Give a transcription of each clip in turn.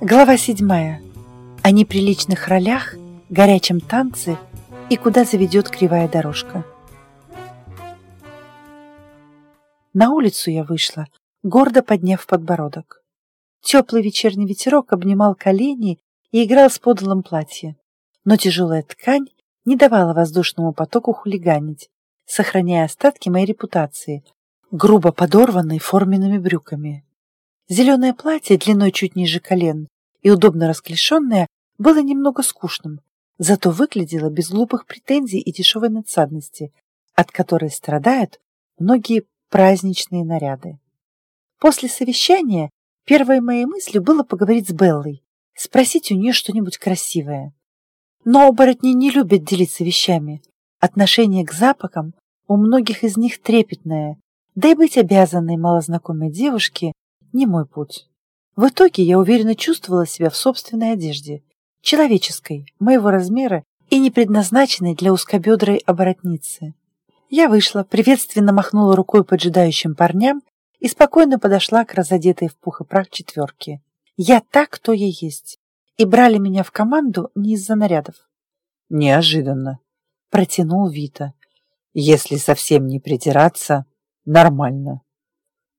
Глава седьмая. О неприличных ролях, горячем танце и куда заведет кривая дорожка. На улицу я вышла, гордо подняв подбородок. Теплый вечерний ветерок обнимал колени и играл с подолом платья, но тяжелая ткань не давала воздушному потоку хулиганить, сохраняя остатки моей репутации, грубо подорванной форменными брюками. Зеленое платье длиной чуть ниже колен и удобно расклешенное было немного скучным, зато выглядело без глупых претензий и дешевой надсадности, от которой страдают многие праздничные наряды. После совещания первой моей мыслью было поговорить с Беллой, спросить у нее что-нибудь красивое. Но оборотни не любят делиться вещами. Отношение к запахам у многих из них трепетное, да и быть обязанной малознакомой девушке не мой путь. В итоге я уверенно чувствовала себя в собственной одежде, человеческой, моего размера и не предназначенной для узкобедрой оборотницы. Я вышла, приветственно махнула рукой поджидающим парням и спокойно подошла к разодетой в пух и прах четверке. Я так, кто я есть. И брали меня в команду не из-за нарядов. Неожиданно. Протянул Вита. Если совсем не придираться, нормально.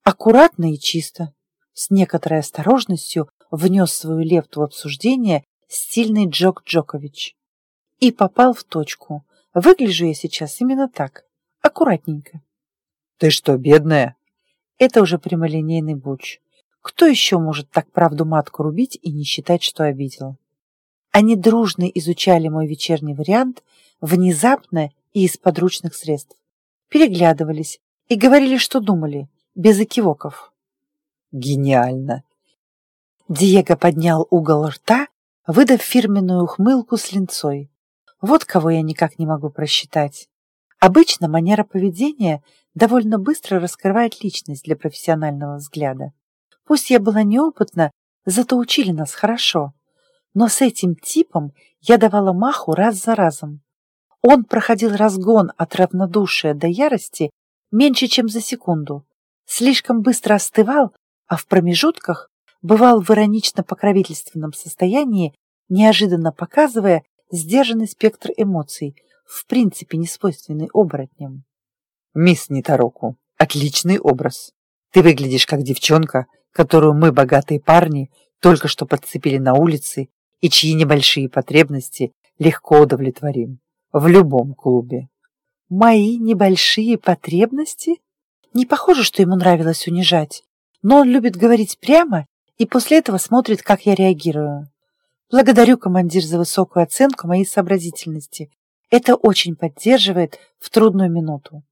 Аккуратно и чисто с некоторой осторожностью внес свою лепту в обсуждение стильный Джок Джокович. И попал в точку. Выгляжу я сейчас именно так, аккуратненько. Ты что, бедная? Это уже прямолинейный буч. Кто еще может так правду матку рубить и не считать, что обидел? Они дружно изучали мой вечерний вариант, внезапно и из подручных средств. Переглядывались и говорили, что думали, без экивоков. Гениально. Диего поднял угол рта, выдав фирменную ухмылку с линцой. Вот кого я никак не могу просчитать. Обычно манера поведения довольно быстро раскрывает личность для профессионального взгляда. Пусть я была неопытна, зато учили нас хорошо. Но с этим типом я давала маху раз за разом. Он проходил разгон от равнодушия до ярости меньше, чем за секунду. Слишком быстро остывал а в промежутках бывал в иронично-покровительственном состоянии, неожиданно показывая сдержанный спектр эмоций, в принципе не свойственный оборотням. «Мисс Нитароку, отличный образ. Ты выглядишь как девчонка, которую мы, богатые парни, только что подцепили на улице и чьи небольшие потребности легко удовлетворим. В любом клубе». «Мои небольшие потребности?» Не похоже, что ему нравилось унижать но он любит говорить прямо и после этого смотрит, как я реагирую. Благодарю, командир, за высокую оценку моей сообразительности. Это очень поддерживает в трудную минуту.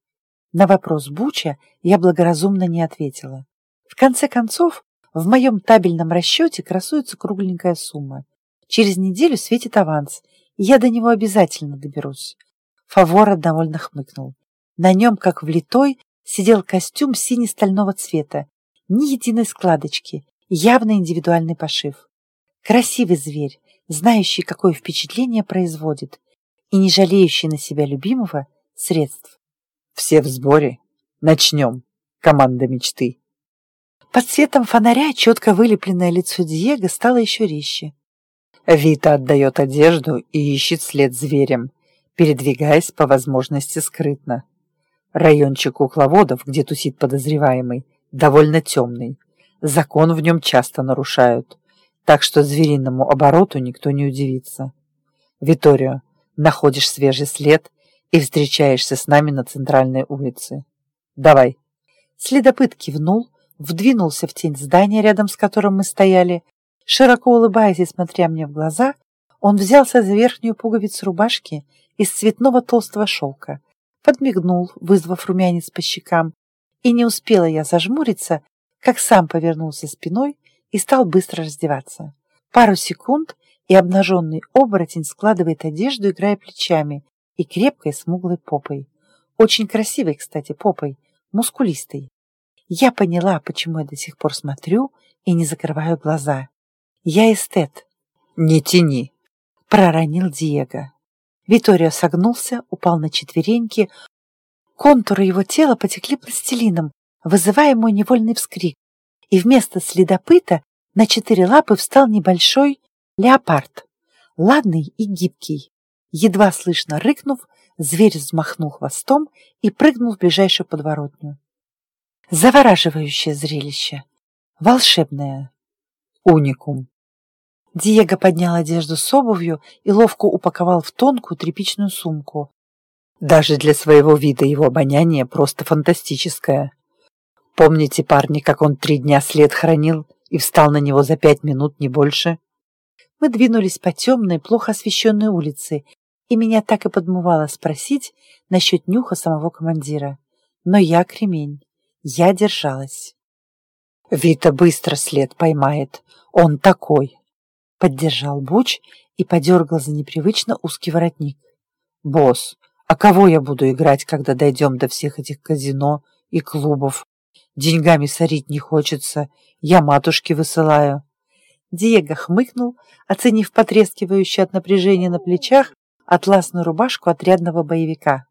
На вопрос Буча я благоразумно не ответила. В конце концов, в моем табельном расчете красуется кругленькая сумма. Через неделю светит аванс, и я до него обязательно доберусь. Фавора довольно хмыкнул. На нем, как влитой, сидел костюм сине-стального цвета ни единой складочки, явно индивидуальный пошив. Красивый зверь, знающий, какое впечатление производит, и не жалеющий на себя любимого средств. Все в сборе. Начнем. Команда мечты. Под светом фонаря четко вылепленное лицо Диего стало еще резче. Вита отдает одежду и ищет след зверем, передвигаясь по возможности скрытно. Райончик кукловодов, где тусит подозреваемый, довольно темный. Закон в нем часто нарушают, так что звериному обороту никто не удивится. Виторио, находишь свежий след и встречаешься с нами на центральной улице. Давай. Следопыт кивнул, вдвинулся в тень здания, рядом с которым мы стояли. Широко улыбаясь и смотря мне в глаза, он взялся за верхнюю пуговицу рубашки из цветного толстого шелка, подмигнул, вызвав румянец по щекам, и не успела я зажмуриться, как сам повернулся спиной и стал быстро раздеваться. Пару секунд, и обнаженный оборотень складывает одежду, играя плечами и крепкой смуглой попой. Очень красивой, кстати, попой, мускулистой. Я поняла, почему я до сих пор смотрю и не закрываю глаза. Я эстет. «Не тяни!» — проронил Диего. Виторио согнулся, упал на четвереньки, Контуры его тела потекли пластилином, вызывая мой невольный вскрик, и вместо следопыта На четыре лапы встал небольшой леопард, ладный и гибкий. Едва слышно рыкнув, зверь взмахнул хвостом и прыгнул в ближайшую подворотню. Завораживающее зрелище. Волшебное. Уникум. Диего поднял одежду с обувью и ловко упаковал в тонкую тряпичную сумку. Даже для своего вида его обоняние просто фантастическое. Помните, парни, как он три дня след хранил и встал на него за пять минут, не больше? Мы двинулись по темной, плохо освещенной улице, и меня так и подмывало спросить насчет нюха самого командира. Но я кремень. Я держалась. Вита быстро след поймает. Он такой. Поддержал Буч и подергал за непривычно узкий воротник. Босс, а кого я буду играть, когда дойдем до всех этих казино и клубов? Деньгами сорить не хочется. Я матушке высылаю. Диего хмыкнул, оценив потрескивающую от напряжения на плечах атласную рубашку отрядного боевика.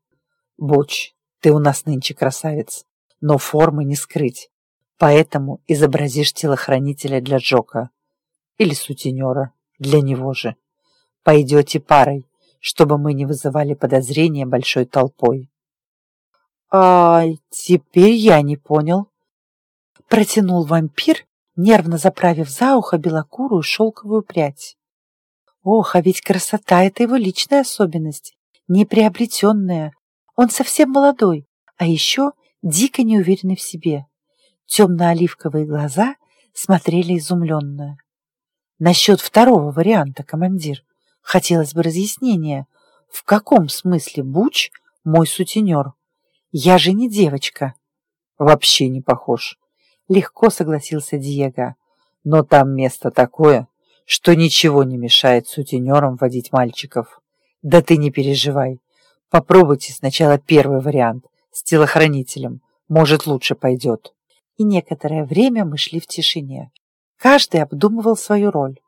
«Буч, ты у нас нынче красавец, но формы не скрыть, поэтому изобразишь телохранителя для Джока или сутенера для него же. Пойдете парой, чтобы мы не вызывали подозрения большой толпой». «А теперь я не понял», — протянул вампир, нервно заправив за ухо белокурую шелковую прядь. Ох, а ведь красота — это его личная особенность, неприобретенная. Он совсем молодой, а еще дико неуверенный в себе. Темно-оливковые глаза смотрели изумленно. Насчет второго варианта, командир, хотелось бы разъяснения. В каком смысле Буч мой сутенер? Я же не девочка. Вообще не похож. Легко согласился Диего. Но там место такое, что ничего не мешает сутенерам водить мальчиков. Да ты не переживай. Попробуйте сначала первый вариант с телохранителем. Может, лучше пойдет. И некоторое время мы шли в тишине. Каждый обдумывал свою роль.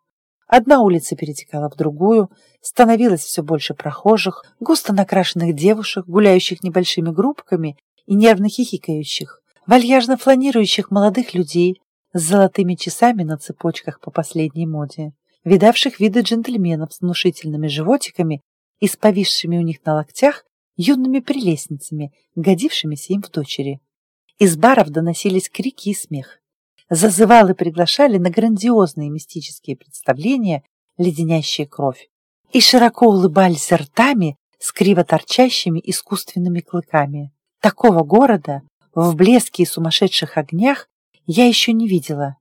Одна улица перетекала в другую, становилось все больше прохожих, густо накрашенных девушек, гуляющих небольшими группками и нервно хихикающих, вальяжно фланирующих молодых людей, с золотыми часами на цепочках по последней моде, видавших виды джентльменов с внушительными животиками и с повисшими у них на локтях юными прелестницами, годившимися им в дочери. Из баров доносились крики и смех. Зазывалы приглашали на грандиозные мистические представления, леденящие кровь, и широко улыбались ртами с криво торчащими искусственными клыками. Такого города в блеске и сумасшедших огнях я еще не видела.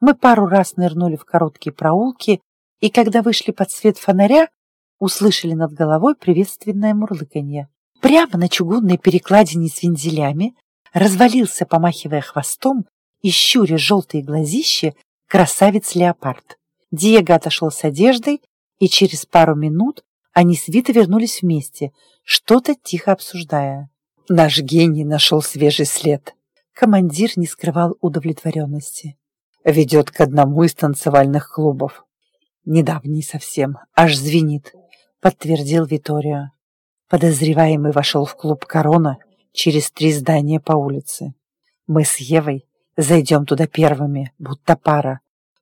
Мы пару раз нырнули в короткие проулки, и когда вышли под свет фонаря, услышали над головой приветственное мурлыканье. Прямо на чугунной перекладине с вензелями развалился, помахивая хвостом и щуря желтые глазища, красавец-леопард. Диего отошел с одеждой, и через пару минут они с Витой вернулись вместе, что-то тихо обсуждая. Наш гений нашел свежий след. Командир не скрывал удовлетворенности. Ведет к одному из танцевальных клубов. Недавний совсем, аж звенит, подтвердил Виторио. Подозреваемый вошел в клуб «Корона» через три здания по улице. Мы с Евой зайдем туда первыми, будто пара.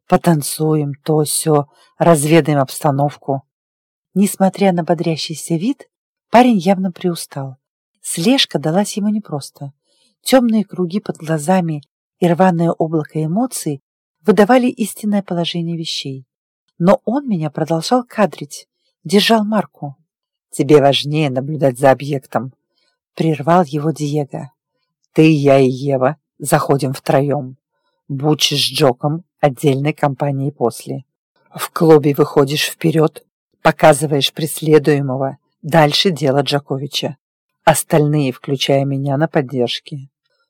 Потанцуем, то все, разведаем обстановку. Несмотря на бодрящийся вид, парень явно приустал. Слежка далась ему непросто. Темные круги под глазами и рваное облако эмоций выдавали истинное положение вещей. Но он меня продолжал кадрить, держал марку. «Тебе важнее наблюдать за объектом», — прервал его Диего. «Ты, я и Ева заходим втроем. Буч с Джоком отдельной компанией после. В клубе выходишь вперед, показываешь преследуемого, дальше дело Джаковича. Остальные, включая меня, на поддержке.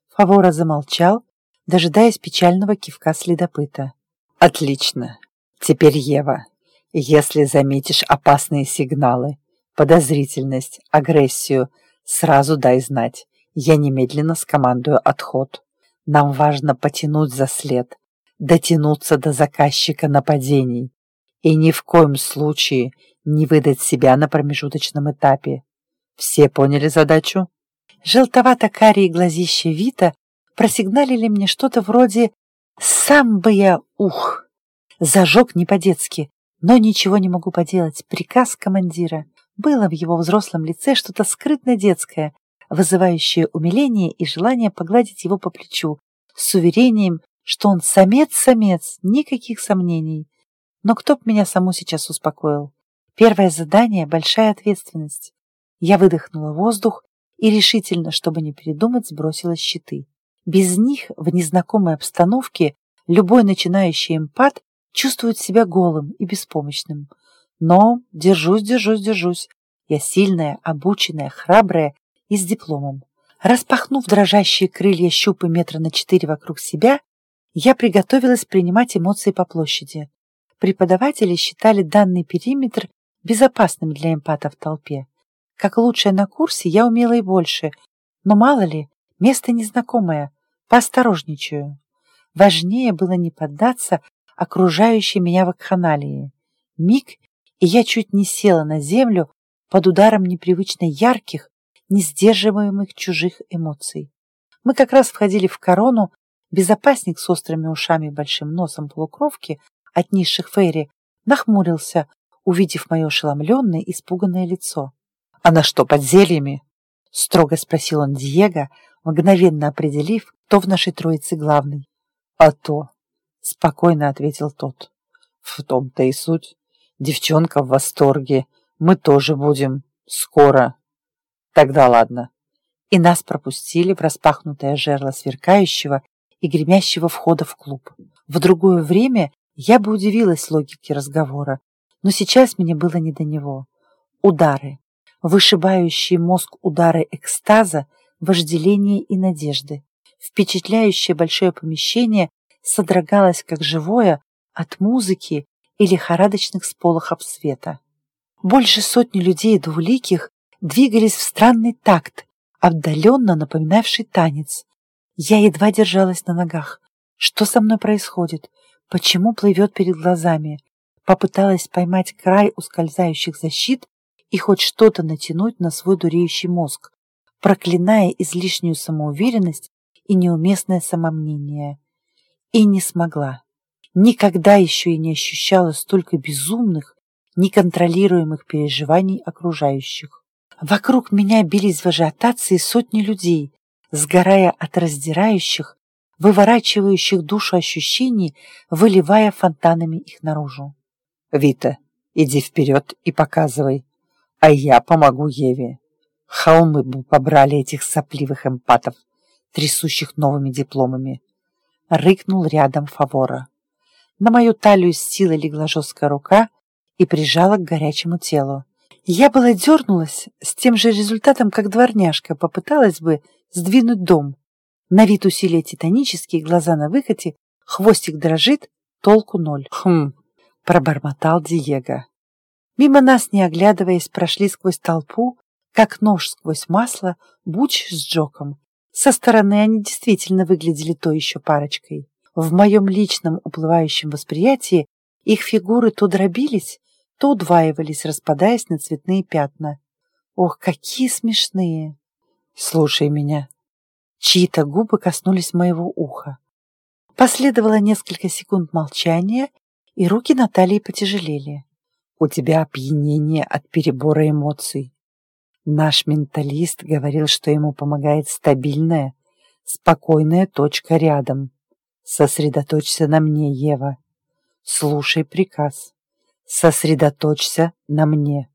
Фавора замолчал, дожидаясь печального кивка следопыта. «Отлично. Теперь Ева. Если заметишь опасные сигналы, подозрительность, агрессию, сразу дай знать. Я немедленно скомандую отход. Нам важно потянуть за след, дотянуться до заказчика нападений и ни в коем случае не выдать себя на промежуточном этапе. Все поняли задачу? Желтовато-карие глазища Вита просигналили мне что-то вроде «Сам бы я ух!» Зажег не по-детски, но ничего не могу поделать. Приказ командира. Было в его взрослом лице что-то скрытно детское, вызывающее умиление и желание погладить его по плечу, с уверением, что он самец-самец, никаких сомнений. Но кто б меня саму сейчас успокоил? Первое задание — большая ответственность. Я выдохнула воздух и решительно, чтобы не передумать, сбросила щиты. Без них в незнакомой обстановке любой начинающий эмпат чувствует себя голым и беспомощным. Но держусь, держусь, держусь. Я сильная, обученная, храбрая и с дипломом. Распахнув дрожащие крылья щупы метра на четыре вокруг себя, я приготовилась принимать эмоции по площади. Преподаватели считали данный периметр безопасным для эмпата в толпе. Как лучшая на курсе я умела и больше, но мало ли, место незнакомое, поосторожничаю. Важнее было не поддаться окружающей меня вакханалии. Миг, и я чуть не села на землю под ударом непривычно ярких, несдерживаемых чужих эмоций. Мы как раз входили в корону, безопасник с острыми ушами и большим носом полукровки от низших фейри нахмурился, увидев мое ошеломленное, испуганное лицо. «Она что, под зельями?» — строго спросил он Диего, мгновенно определив, кто в нашей троице главный. «А то!» — спокойно ответил тот. «В том-то и суть. Девчонка в восторге. Мы тоже будем. Скоро. Тогда ладно». И нас пропустили в распахнутое жерло сверкающего и гремящего входа в клуб. В другое время я бы удивилась логике разговора, но сейчас мне было не до него. Удары, вышибающие мозг удары экстаза, вожделения и надежды. Впечатляющее большое помещение содрогалось как живое от музыки и лихорадочных сполохов света. Больше сотни людей двуликих двигались в странный такт, отдаленно напоминавший танец. Я едва держалась на ногах. Что со мной происходит? Почему плывет перед глазами? попыталась поймать край ускользающих защит и хоть что-то натянуть на свой дуреющий мозг, проклиная излишнюю самоуверенность и неуместное самомнение. И не смогла. Никогда еще и не ощущала столько безумных, неконтролируемых переживаний окружающих. Вокруг меня бились в ажиотации сотни людей, сгорая от раздирающих, выворачивающих душу ощущений, выливая фонтанами их наружу. Вита, иди вперед и показывай, а я помогу Еве. Холмы бы побрали этих сопливых эмпатов, трясущих новыми дипломами. Рыкнул рядом Фавора. На мою талию с силой легла жесткая рука и прижала к горячему телу. Я была дернулась с тем же результатом, как дворняжка попыталась бы сдвинуть дом. На вид усилия титанические, глаза на выкате, хвостик дрожит, толку ноль. Хм, пробормотал Диего. Мимо нас, не оглядываясь, прошли сквозь толпу, как нож сквозь масло, Буч с Джоком. Со стороны они действительно выглядели то еще парочкой. В моем личном уплывающем восприятии их фигуры то дробились, то удваивались, распадаясь на цветные пятна. Ох, какие смешные! Слушай меня. Чьи-то губы коснулись моего уха. Последовало несколько секунд молчания, и руки Натальи потяжелели. У тебя опьянение от перебора эмоций. Наш менталист говорил, что ему помогает стабильная, спокойная точка рядом. Сосредоточься на мне, Ева. Слушай приказ. Сосредоточься на мне.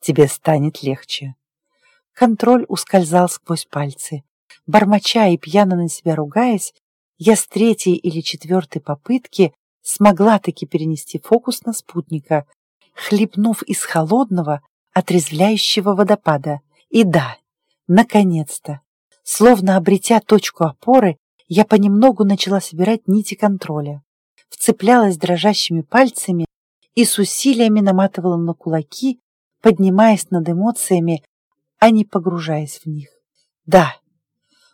Тебе станет легче. Контроль ускользал сквозь пальцы. Бормоча и пьяно на себя ругаясь, я с третьей или четвертой попытки смогла таки перенести фокус на спутника, хлебнув из холодного, отрезвляющего водопада. И да, наконец-то, словно обретя точку опоры, я понемногу начала собирать нити контроля. Вцеплялась дрожащими пальцами и с усилиями наматывала на кулаки, поднимаясь над эмоциями, а не погружаясь в них. Да,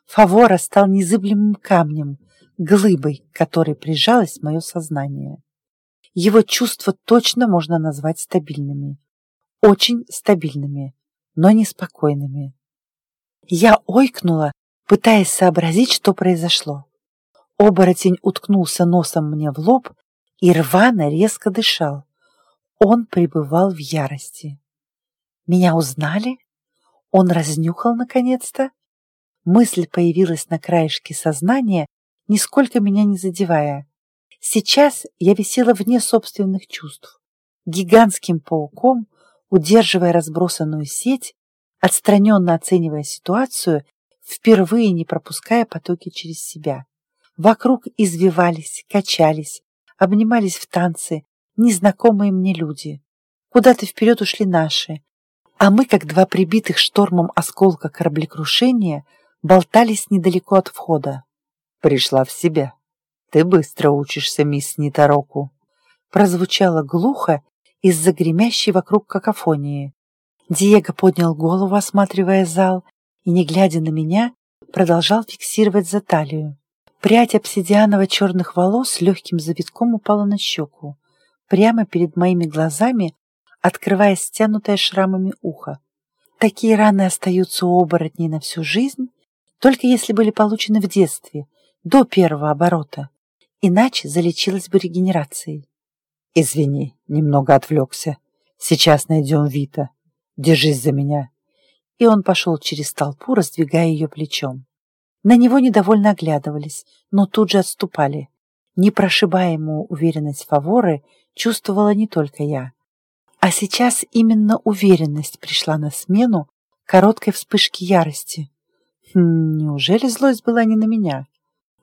Фавора стал незыблемым камнем, глыбой, к которой прижалось мое сознание. Его чувства точно можно назвать стабильными. Очень стабильными, но неспокойными. Я ойкнула, пытаясь сообразить, что произошло. Оборотень уткнулся носом мне в лоб и рвано резко дышал. Он пребывал в ярости. Меня узнали? Он разнюхал наконец-то? Мысль появилась на краешке сознания, нисколько меня не задевая. Сейчас я висела вне собственных чувств, гигантским пауком, удерживая разбросанную сеть, отстраненно оценивая ситуацию, впервые не пропуская потоки через себя. Вокруг извивались, качались, обнимались в танце незнакомые мне люди. Куда-то вперед ушли наши, а мы, как два прибитых штормом осколка кораблекрушения, болтались недалеко от входа. Пришла в себя. Ты быстро учишься, мисс Нитороку. Прозвучало глухо из-за гремящей вокруг какофонии. Диего поднял голову, осматривая зал, и, не глядя на меня, продолжал фиксировать за талию. Прядь обсидианово-черных волос легким завитком упала на щеку, прямо перед моими глазами, открывая стянутое шрамами ухо. Такие раны остаются у оборотней на всю жизнь, только если были получены в детстве, до первого оборота, иначе залечилась бы регенерацией. «Извини, немного отвлекся. Сейчас найдем Вита. Держись за меня». И он пошел через толпу, раздвигая ее плечом. На него недовольно оглядывались, но тут же отступали. Непрошибаемую уверенность Фаворы чувствовала не только я. А сейчас именно уверенность пришла на смену короткой вспышке ярости. Хм, неужели злость была не на меня?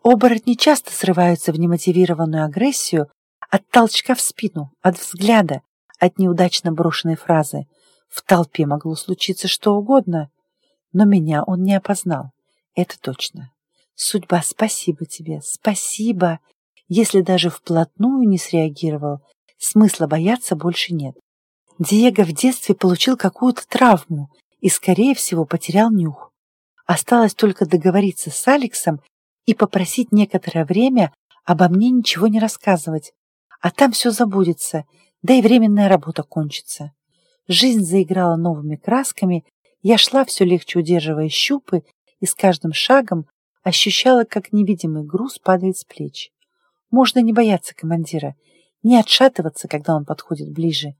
Оборотни часто срываются в немотивированную агрессию от толчка в спину, от взгляда, от неудачно брошенной фразы. В толпе могло случиться что угодно, но меня он не опознал. Это точно. Судьба, спасибо тебе, спасибо. Если даже вплотную не среагировал, смысла бояться больше нет. Диего в детстве получил какую-то травму и, скорее всего, потерял нюх. Осталось только договориться с Алексом и попросить некоторое время обо мне ничего не рассказывать, а там все забудется, да и временная работа кончится. Жизнь заиграла новыми красками, я шла все легче удерживая щупы и с каждым шагом ощущала, как невидимый груз падает с плеч. Можно не бояться командира, не отшатываться, когда он подходит ближе,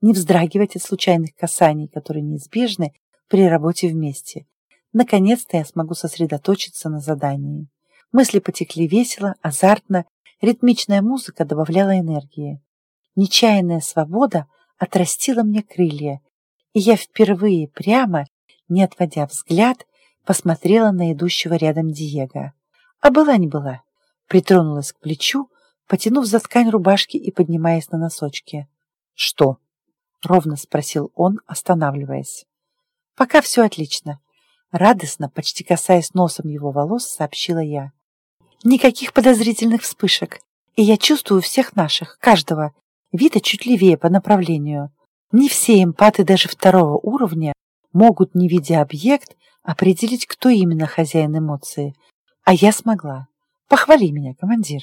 не вздрагивать от случайных касаний, которые неизбежны при работе вместе. Наконец-то я смогу сосредоточиться на задании. Мысли потекли весело, азартно, ритмичная музыка добавляла энергии. Нечаянная свобода отрастила мне крылья, и я впервые прямо, не отводя взгляд, посмотрела на идущего рядом Диего. А была не была. Притронулась к плечу, потянув за ткань рубашки и поднимаясь на носочки. «Что?» — ровно спросил он, останавливаясь. «Пока все отлично». Радостно, почти касаясь носом его волос, сообщила я. «Никаких подозрительных вспышек, и я чувствую всех наших, каждого. Вита чуть левее по направлению. Не все эмпаты даже второго уровня могут, не видя объект, определить, кто именно хозяин эмоции. А я смогла. Похвали меня, командир.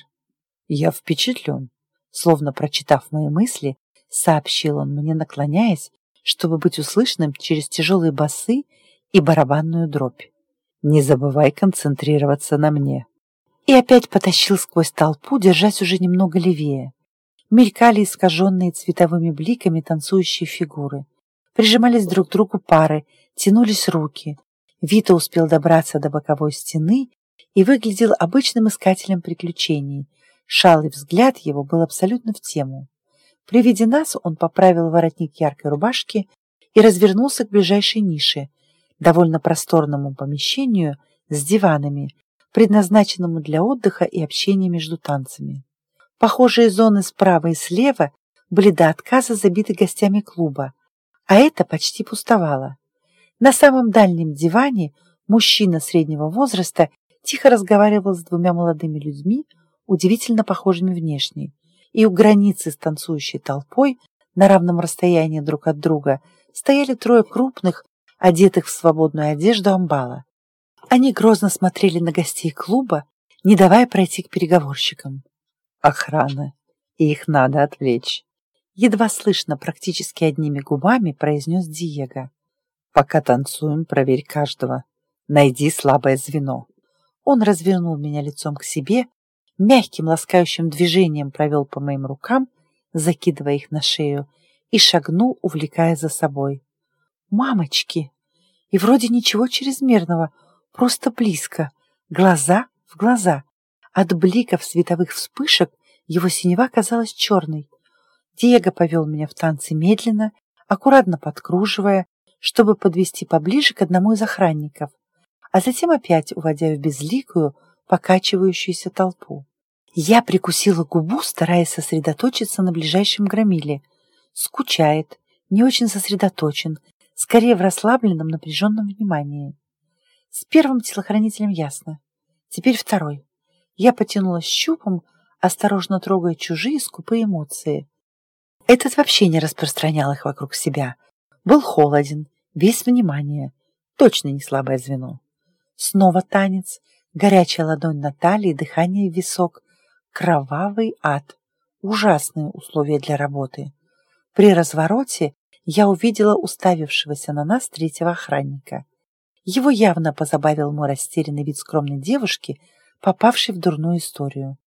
Я впечатлен. Словно прочитав мои мысли, сообщил он мне, наклоняясь, чтобы быть услышанным через тяжелые басы и барабанную дробь. Не забывай концентрироваться на мне. И опять потащил сквозь толпу, держась уже немного левее. Мелькали искаженные цветовыми бликами танцующие фигуры. Прижимались друг к другу пары, тянулись руки. Вита успел добраться до боковой стены и выглядел обычным искателем приключений. Шалый взгляд его был абсолютно в тему. При виде нас он поправил воротник яркой рубашки и развернулся к ближайшей нише, довольно просторному помещению с диванами, предназначенному для отдыха и общения между танцами. Похожие зоны справа и слева были до отказа забиты гостями клуба, а это почти пустовало. На самом дальнем диване мужчина среднего возраста тихо разговаривал с двумя молодыми людьми, удивительно похожими внешне, и у границы с танцующей толпой на равном расстоянии друг от друга стояли трое крупных, одетых в свободную одежду амбала. Они грозно смотрели на гостей клуба, не давая пройти к переговорщикам. Охрана, и их надо отвлечь. Едва слышно, практически одними губами произнес Диего. Пока танцуем, проверь каждого. Найди слабое звено. Он развернул меня лицом к себе, мягким ласкающим движением провел по моим рукам, закидывая их на шею, и шагнул, увлекая за собой. «Мамочки!» И вроде ничего чрезмерного, просто близко, глаза в глаза. От бликов световых вспышек его синева казалась черной. Диего повел меня в танцы медленно, аккуратно подкруживая, чтобы подвести поближе к одному из охранников, а затем опять уводя в безликую, покачивающуюся толпу. Я прикусила губу, стараясь сосредоточиться на ближайшем громиле. Скучает, не очень сосредоточен, скорее в расслабленном, напряженном внимании. С первым телохранителем ясно. Теперь второй. Я потянулась щупом, осторожно трогая чужие скупые эмоции. Этот вообще не распространял их вокруг себя. Был холоден, весь внимание. Точно не слабое звено. Снова танец, горячая ладонь на талии, дыхание в висок. Кровавый ад. Ужасные условия для работы. При развороте я увидела уставившегося на нас третьего охранника. Его явно позабавил мой растерянный вид скромной девушки, попавшей в дурную историю.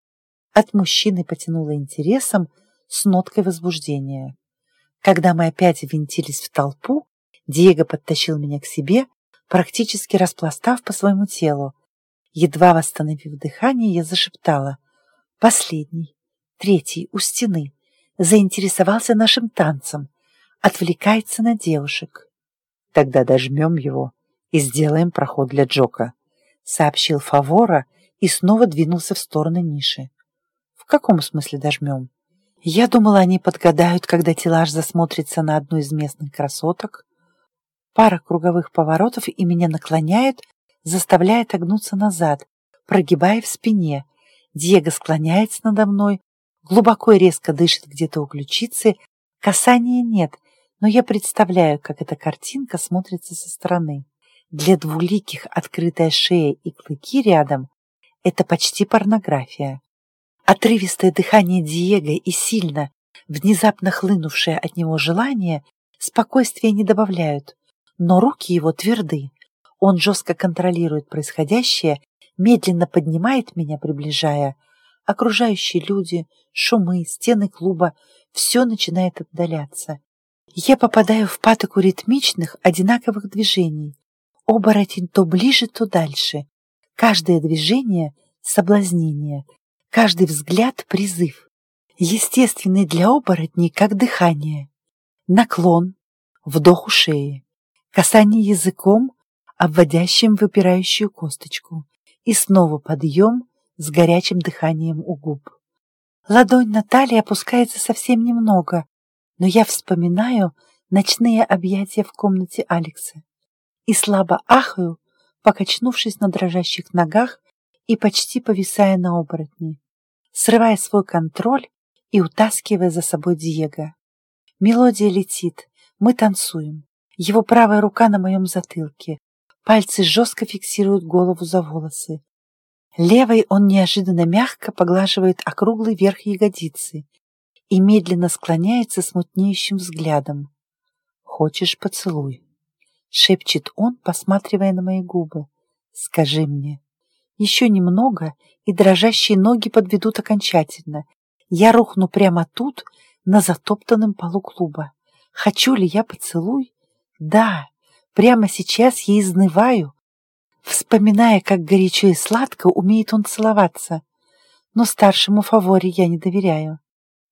От мужчины потянуло интересом с ноткой возбуждения. Когда мы опять ввинтились в толпу, Диего подтащил меня к себе, практически распластав по своему телу. Едва восстановив дыхание, я зашептала. Последний, третий, у стены, заинтересовался нашим танцем, отвлекается на девушек. Тогда дожмем его и сделаем проход для Джока, сообщил Фавора и снова двинулся в сторону ниши. В каком смысле дожмем? Я думала, они подгадают, когда Тилаж засмотрится на одну из местных красоток. Пара круговых поворотов и меня наклоняют, заставляя огнуться назад, прогибая в спине. Диего склоняется надо мной, глубоко и резко дышит где-то у ключицы. Касания нет, но я представляю, как эта картинка смотрится со стороны. Для двуликих открытая шея и клыки рядом — это почти порнография. Отрывистое дыхание Диего и сильно, внезапно хлынувшее от него желание спокойствия не добавляют, но руки его тверды. Он жестко контролирует происходящее, медленно поднимает меня, приближая. Окружающие люди, шумы, стены клуба — все начинает отдаляться. Я попадаю в патоку ритмичных, одинаковых движений. Оборотень то ближе, то дальше. Каждое движение — соблазнение, Каждый взгляд — призыв, естественный для оборотней, как дыхание. Наклон, вдох у шеи, касание языком, обводящим выпирающую косточку, и снова подъем с горячим дыханием у губ. Ладонь на талии опускается совсем немного, но я вспоминаю ночные объятия в комнате Алекса и слабо ахаю, покачнувшись на дрожащих ногах и почти повисая на оборотни, срывая свой контроль и утаскивая за собой Диего. Мелодия летит, мы танцуем. Его правая рука на моем затылке. Пальцы жестко фиксируют голову за волосы. Левой он неожиданно мягко поглаживает округлый верх ягодицы и медленно склоняется с мутнеющим взглядом. «Хочешь поцелуй?» — шепчет он, посматривая на мои губы. «Скажи мне». Еще немного, и дрожащие ноги подведут окончательно. Я рухну прямо тут, на затоптанном полу клуба. Хочу ли я поцелуй? Да, прямо сейчас я изнываю, вспоминая, как горячо и сладко умеет он целоваться. Но старшему фаворе я не доверяю.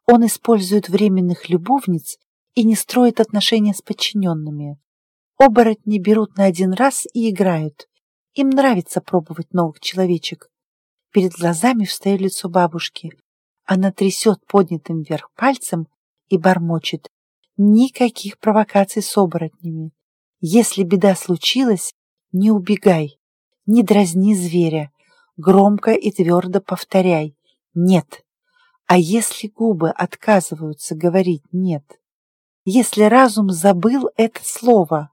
Он использует временных любовниц и не строит отношения с подчиненными. Оборотни берут на один раз и играют. Им нравится пробовать новых человечек. Перед глазами встает лицо бабушки. Она трясет поднятым вверх пальцем и бормочет. Никаких провокаций с оборотнями. Если беда случилась, не убегай, не дразни зверя. Громко и твердо повторяй «нет». А если губы отказываются говорить «нет», если разум забыл это слово,